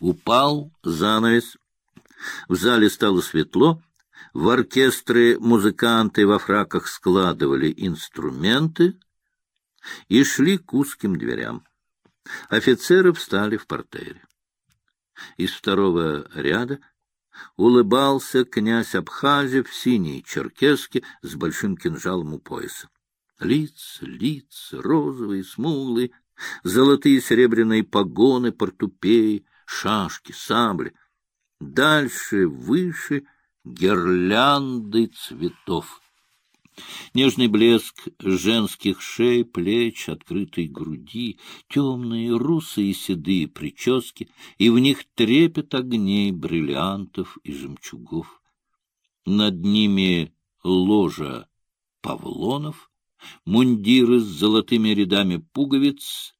Упал занавес. В зале стало светло. В оркестре музыканты во фраках складывали инструменты и шли к узким дверям. Офицеры встали в портере. Из второго ряда улыбался князь Абхазия в синей черкеске с большим кинжалом у пояса. Лиц, лиц, розовые, смуглые, золотые серебряные погоны, портупеи, шашки, сабли. Дальше, выше — гирлянды цветов. Нежный блеск женских шей, плеч, открытой груди, темные русые седые прически, и в них трепет огней, бриллиантов и жемчугов. Над ними ложа павлонов, мундиры с золотыми рядами пуговиц,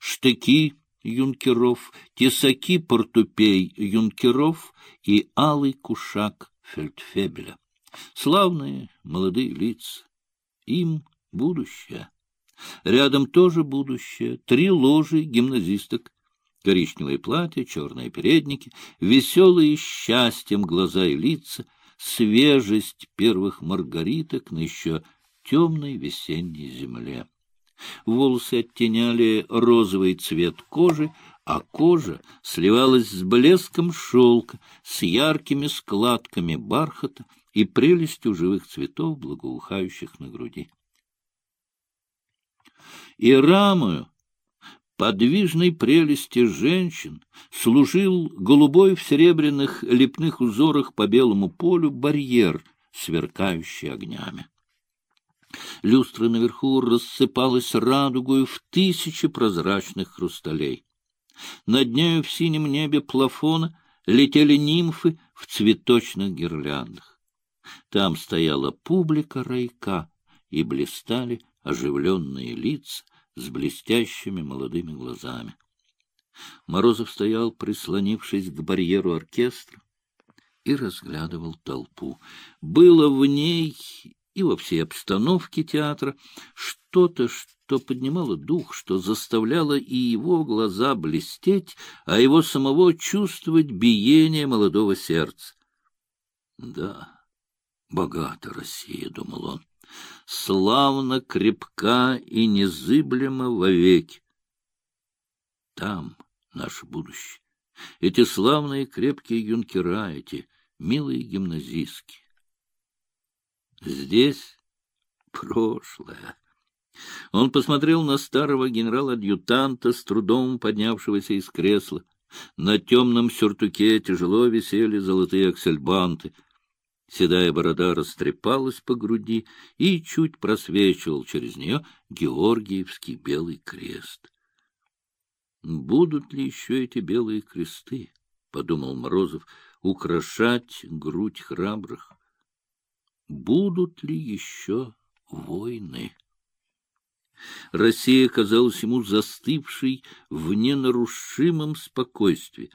штыки юнкеров, тесаки портупей юнкеров и алый кушак фельдфебеля. Славные молодые лица. Им будущее. Рядом тоже будущее. Три ложи гимназисток. Коричневые платья, черные передники, веселые счастьем глаза и лица, свежесть первых маргариток на еще темной весенней земле. Волосы оттеняли розовый цвет кожи, а кожа сливалась с блеском шелка, с яркими складками бархата, и прелестью живых цветов, благоухающих на груди. И рамою подвижной прелести женщин служил голубой в серебряных лепных узорах по белому полю барьер, сверкающий огнями. Люстра наверху рассыпалась радугою в тысячи прозрачных хрусталей. Над нею в синем небе плафона летели нимфы в цветочных гирляндах. Там стояла публика райка, и блистали оживленные лица с блестящими молодыми глазами. Морозов стоял, прислонившись к барьеру оркестра, и разглядывал толпу. Было в ней и во всей обстановке театра что-то, что поднимало дух, что заставляло и его глаза блестеть, а его самого чувствовать биение молодого сердца. Да, Богата Россия, — думал он, — славно, крепка и незыблема вовеки. Там наше будущее. Эти славные крепкие юнкера, эти милые гимназистки. Здесь прошлое. Он посмотрел на старого генерала-адъютанта, с трудом поднявшегося из кресла. На темном сюртуке тяжело висели золотые аксельбанты — Седая борода растрепалась по груди и чуть просвечивал через нее Георгиевский белый крест. «Будут ли еще эти белые кресты?» — подумал Морозов, — «украшать грудь храбрых? Будут ли еще войны?» Россия казалась ему застывшей в ненарушимом спокойствии.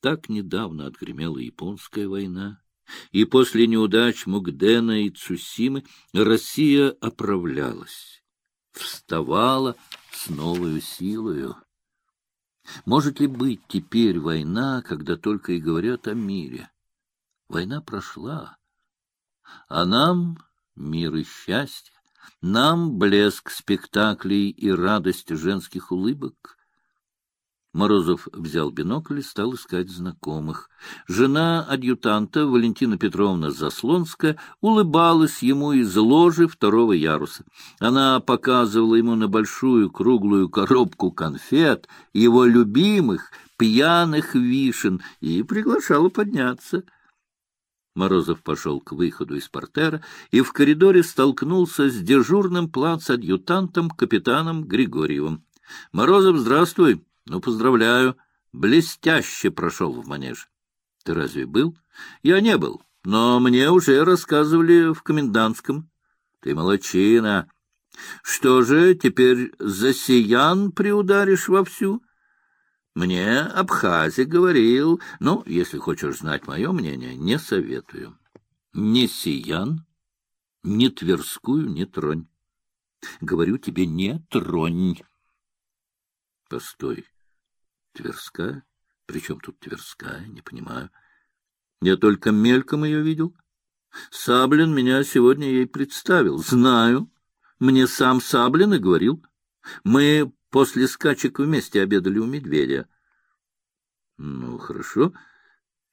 Так недавно отгремела японская война, и после неудач Мугдена и Цусимы Россия оправлялась, вставала с новой силою. Может ли быть теперь война, когда только и говорят о мире? Война прошла, а нам мир и счастье, нам блеск спектаклей и радость женских улыбок — Морозов взял бинокль и стал искать знакомых. Жена адъютанта Валентина Петровна Заслонская улыбалась ему из ложи второго яруса. Она показывала ему на большую круглую коробку конфет, его любимых пьяных вишен, и приглашала подняться. Морозов пошел к выходу из портера и в коридоре столкнулся с дежурным плац-адъютантом капитаном Григорьевым. — Морозов, здравствуй! Ну, поздравляю. Блестяще прошел в манеж. Ты разве был? Я не был, но мне уже рассказывали в комендантском. Ты молодчина. Что же, теперь за сиян приударишь вовсю? Мне Абхазия говорил, ну, если хочешь знать мое мнение, не советую. Ни сиян, ни Тверскую не тронь. Говорю тебе, не тронь. Постой. Тверская? Причем тут Тверская, не понимаю. Я только мельком ее видел. Саблин меня сегодня ей представил. Знаю. Мне сам Саблин и говорил. Мы после скачек вместе обедали у медведя. Ну, хорошо.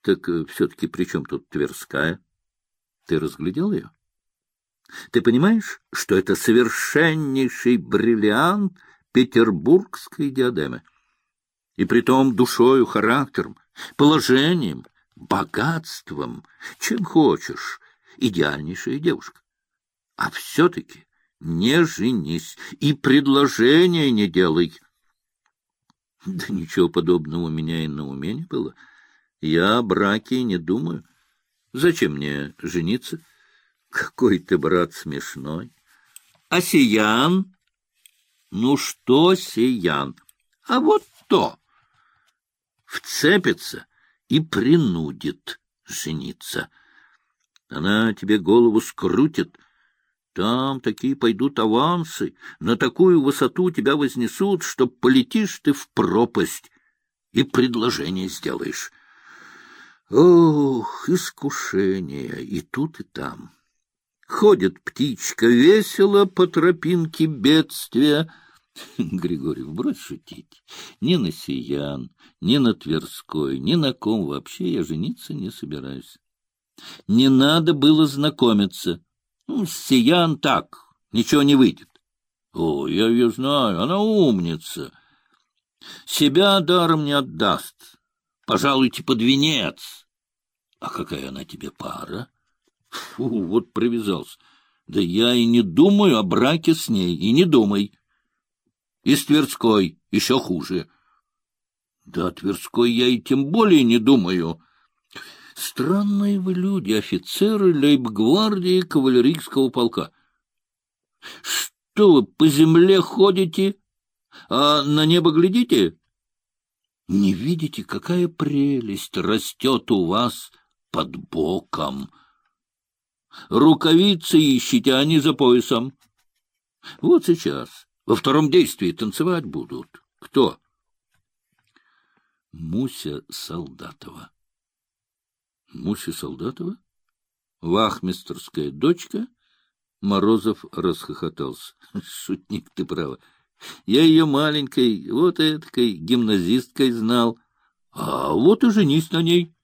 Так э, все-таки при чем тут Тверская? Ты разглядел ее? Ты понимаешь, что это совершеннейший бриллиант петербургской диадемы? И притом душою, характером, положением, богатством, чем хочешь, идеальнейшая девушка. А все-таки не женись и предложения не делай. Да ничего подобного у меня и на уме не было. Я о браке не думаю. Зачем мне жениться? Какой ты, брат, смешной. А Сиян? Ну что Сиян? А вот то. Вцепится и принудит жениться. Она тебе голову скрутит. Там такие пойдут авансы, на такую высоту тебя вознесут, что полетишь ты в пропасть и предложение сделаешь. Ох, искушение и тут, и там. Ходит птичка весело по тропинке бедствия. Григорьев, брось шутить. Ни на Сиян, ни на Тверской, ни на ком вообще я жениться не собираюсь. Не надо было знакомиться. Ну, Сиян так, ничего не выйдет. О, я ее знаю, она умница. Себя даром не отдаст. Пожалуйте под венец. А какая она тебе пара? Фу, вот привязался. Да я и не думаю о браке с ней, и не думай. И с Тверской еще хуже. Да о Тверской я и тем более не думаю. Странные вы люди, офицеры лейб-гвардии кавалерийского полка. Что вы по земле ходите, а на небо глядите? Не видите, какая прелесть растет у вас под боком? Рукавицы ищите, а не за поясом. Вот сейчас, во втором действии, танцевать будут. Кто? Муся Солдатова. Муся Солдатова? Вахмистерская дочка? Морозов расхохотался. Шутник ты право. Я ее маленькой, вот этой гимназисткой знал. А вот и женись на ней.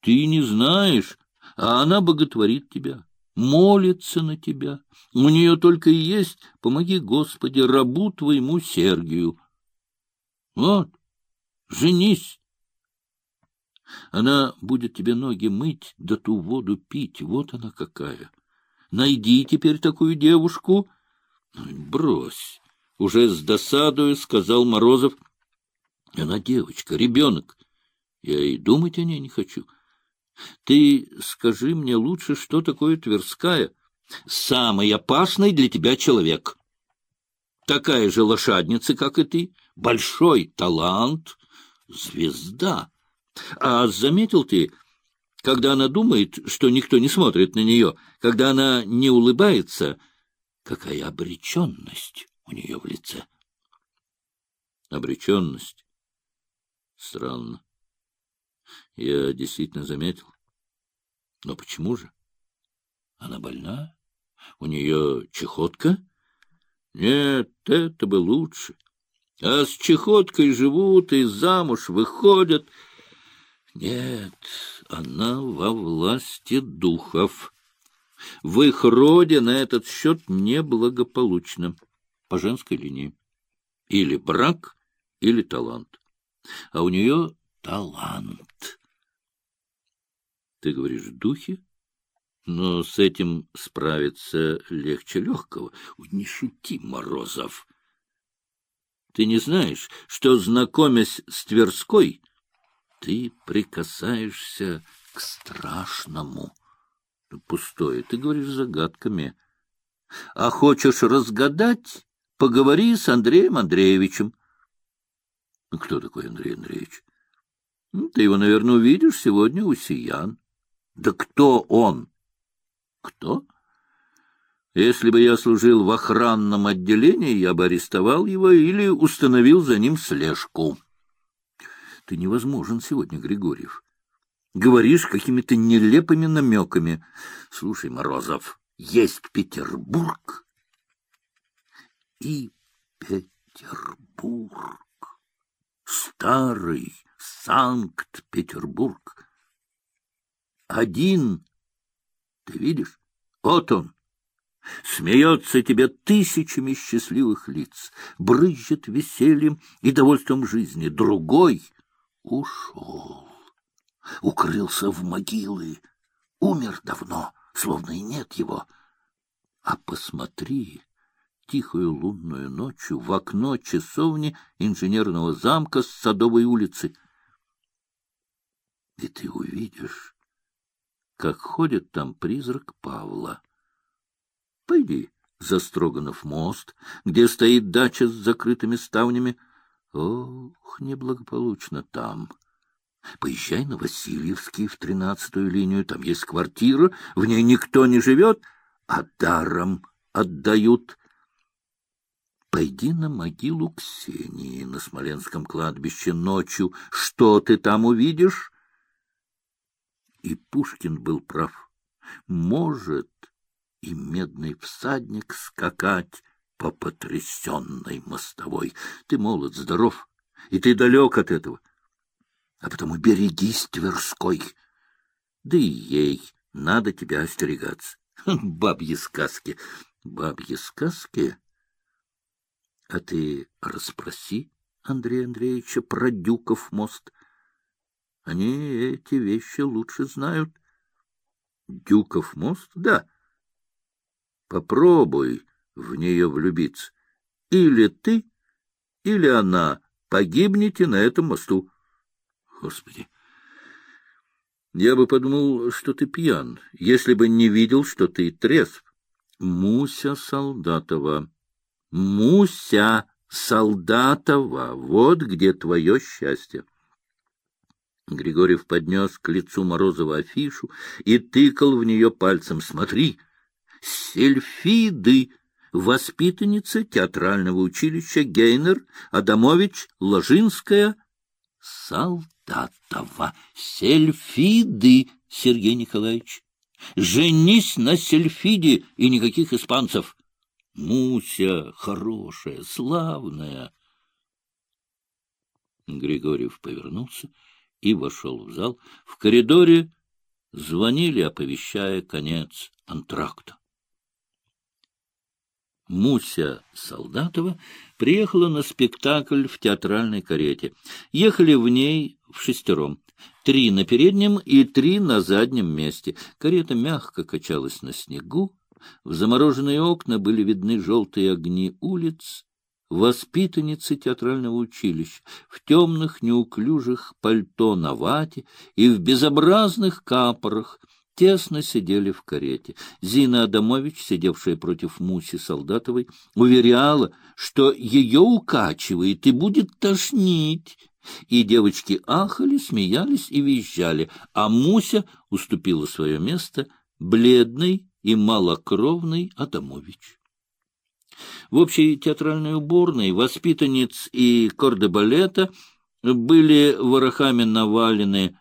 Ты не знаешь, а она боготворит тебя, молится на тебя. У нее только и есть «Помоги, Господи, рабу твоему Сергию». Вот, женись. Она будет тебе ноги мыть, да ту воду пить. Вот она какая. Найди теперь такую девушку. Брось. Уже с досадою сказал Морозов. Она девочка, ребенок. Я и думать о ней не хочу. Ты скажи мне лучше, что такое Тверская? Самый опасный для тебя человек. Такая же лошадница, как и ты, большой талант, звезда. А заметил ты, когда она думает, что никто не смотрит на нее, когда она не улыбается, какая обреченность у нее в лице? Обреченность? Странно. Я действительно заметил. Но почему же? Она больна? У нее чехотка? Нет, это бы лучше. А с чехоткой живут и замуж выходят. Нет, она во власти духов. В их роде на этот счет неблагополучно. По женской линии. Или брак, или талант. А у нее талант. Ты говоришь, духи? Но с этим справиться легче легкого. Не шути, Морозов. Ты не знаешь, что, знакомясь с Тверской, ты прикасаешься к страшному. Пустое, ты говоришь загадками. А хочешь разгадать, поговори с Андреем Андреевичем. Кто такой Андрей Андреевич? Ты его, наверное, увидишь сегодня у Сиян. Да кто он? Кто? Если бы я служил в охранном отделении, я бы арестовал его или установил за ним слежку. Ты невозможен сегодня, Григорьев. Говоришь какими-то нелепыми намеками. Слушай, Морозов, есть Петербург и Петербург. Старый Санкт-Петербург. Один, ты видишь, вот он. Смеется тебе тысячами счастливых лиц, брызжет весельем и довольством жизни. Другой ушел, укрылся в могилы, умер давно, словно и нет его. А посмотри тихую лунную ночью в окно часовни инженерного замка с Садовой улицы. И ты увидишь, как ходит там призрак Павла. Пойди за Строганов мост, где стоит дача с закрытыми ставнями. Ох, неблагополучно там. Поезжай на Васильевский в тринадцатую линию, там есть квартира, в ней никто не живет, а даром отдают. Пойди на могилу Ксении на Смоленском кладбище ночью. Что ты там увидишь? И Пушкин был прав. Может и медный всадник скакать по потрясенной мостовой. Ты молод, здоров, и ты далек от этого. А потому берегись Тверской. Да и ей надо тебя остерегаться. Бабьи сказки. Бабьи сказки? А ты расспроси Андрея Андреевича про Дюков мост. Они эти вещи лучше знают. Дюков мост? Да. Попробуй в нее влюбиться. Или ты, или она погибнете на этом мосту. Господи! Я бы подумал, что ты пьян, если бы не видел, что ты трезв. Муся Солдатова. Муся Солдатова. Вот где твое счастье. Григорьев поднес к лицу Морозова афишу и тыкал в нее пальцем. Смотри! — Сельфиды, воспитанница театрального училища Гейнер, Адамович, Ложинская, Солдатова. Сельфиды, Сергей Николаевич. Женись на Сельфиде и никаких испанцев. Муся хорошая, славная. Григорьев повернулся и вошел в зал. В коридоре звонили, оповещая конец антракта. Муся Солдатова приехала на спектакль в театральной карете. Ехали в ней в шестером. Три на переднем и три на заднем месте. Карета мягко качалась на снегу. В замороженные окна были видны желтые огни улиц. Воспитанницы театрального училища в темных неуклюжих пальто на вате и в безобразных капорах — тесно сидели в карете. Зина Адамович, сидевшая против Муси Солдатовой, уверяла, что ее укачивает и будет тошнить. И девочки ахали, смеялись и визжали, а Муся уступила свое место бледной и малокровной Адамович. В общей театральной уборной воспитанниц и кордебалета были ворохами навалены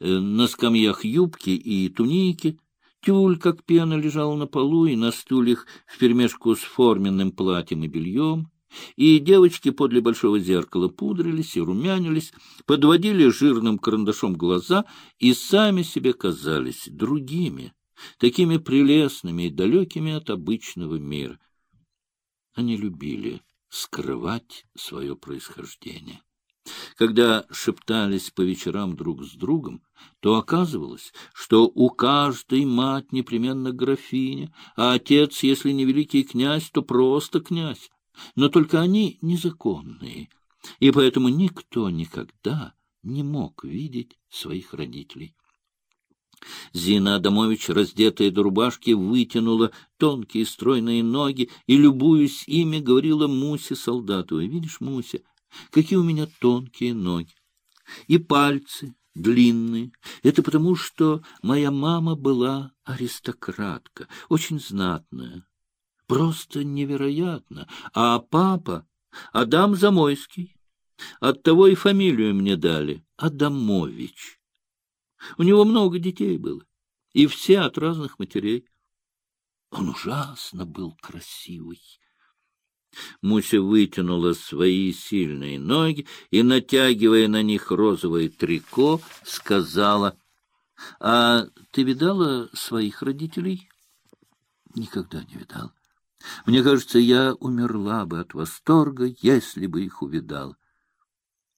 на скамьях юбки и туники, тюль, как пена, лежала на полу и на стульях вперемешку с форменным платьем и бельем, и девочки подле большого зеркала пудрились и румянились, подводили жирным карандашом глаза и сами себе казались другими, такими прелестными и далекими от обычного мира. Они любили скрывать свое происхождение. Когда шептались по вечерам друг с другом, то оказывалось, что у каждой мать непременно графиня, а отец, если не великий князь, то просто князь. Но только они незаконные, и поэтому никто никогда не мог видеть своих родителей. Зина Адамович, раздетая до рубашки, вытянула тонкие стройные ноги и, любуясь ими, говорила Мусе солдату. «Видишь, Муся, Какие у меня тонкие ноги. И пальцы длинные. Это потому, что моя мама была аристократка, очень знатная. Просто невероятно. А папа — Адам Замойский. Оттого и фамилию мне дали — Адамович. У него много детей было, и все от разных матерей. Он ужасно был красивый. Муся вытянула свои сильные ноги и, натягивая на них розовое трико, сказала, — А ты видала своих родителей? — Никогда не видал. Мне кажется, я умерла бы от восторга, если бы их увидал.